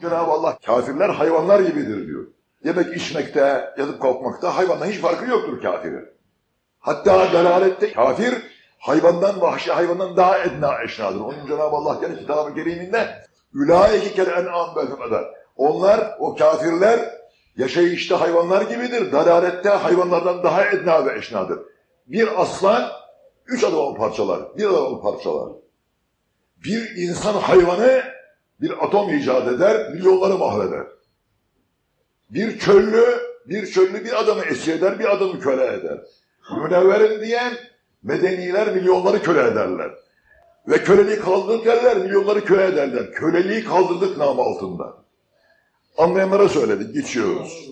Cenab-ı Allah kafirler hayvanlar gibidir diyor. Yemek içmekte, yatıp kalkmakta hayvandan hiç farkı yoktur kafirin. Hatta delalette kafir hayvandan, vahşi hayvandan daha edna eşnadır. Onun Cenab-ı Allah kendi kitabı keriminde Ülaiki kel en'am belfemeder. Onlar, o kafirler yaşayışta hayvanlar gibidir. Dalalette hayvanlardan daha edna ve eşnadır. Bir aslan üç adamı parçalar, bir adamı parçalar. Bir insan hayvanı bir atom icat eder, milyonları mahveder. Bir çöllü, bir çöllü bir adamı esir eder, bir adamı köle eder. Münevverin diyen medeniler milyonları köle ederler. Ve köleliği kaldırdık derler, milyonları köle ederler. Köleliği kaldırdık namı altında. Anlayanlara söyledik, geçiyoruz.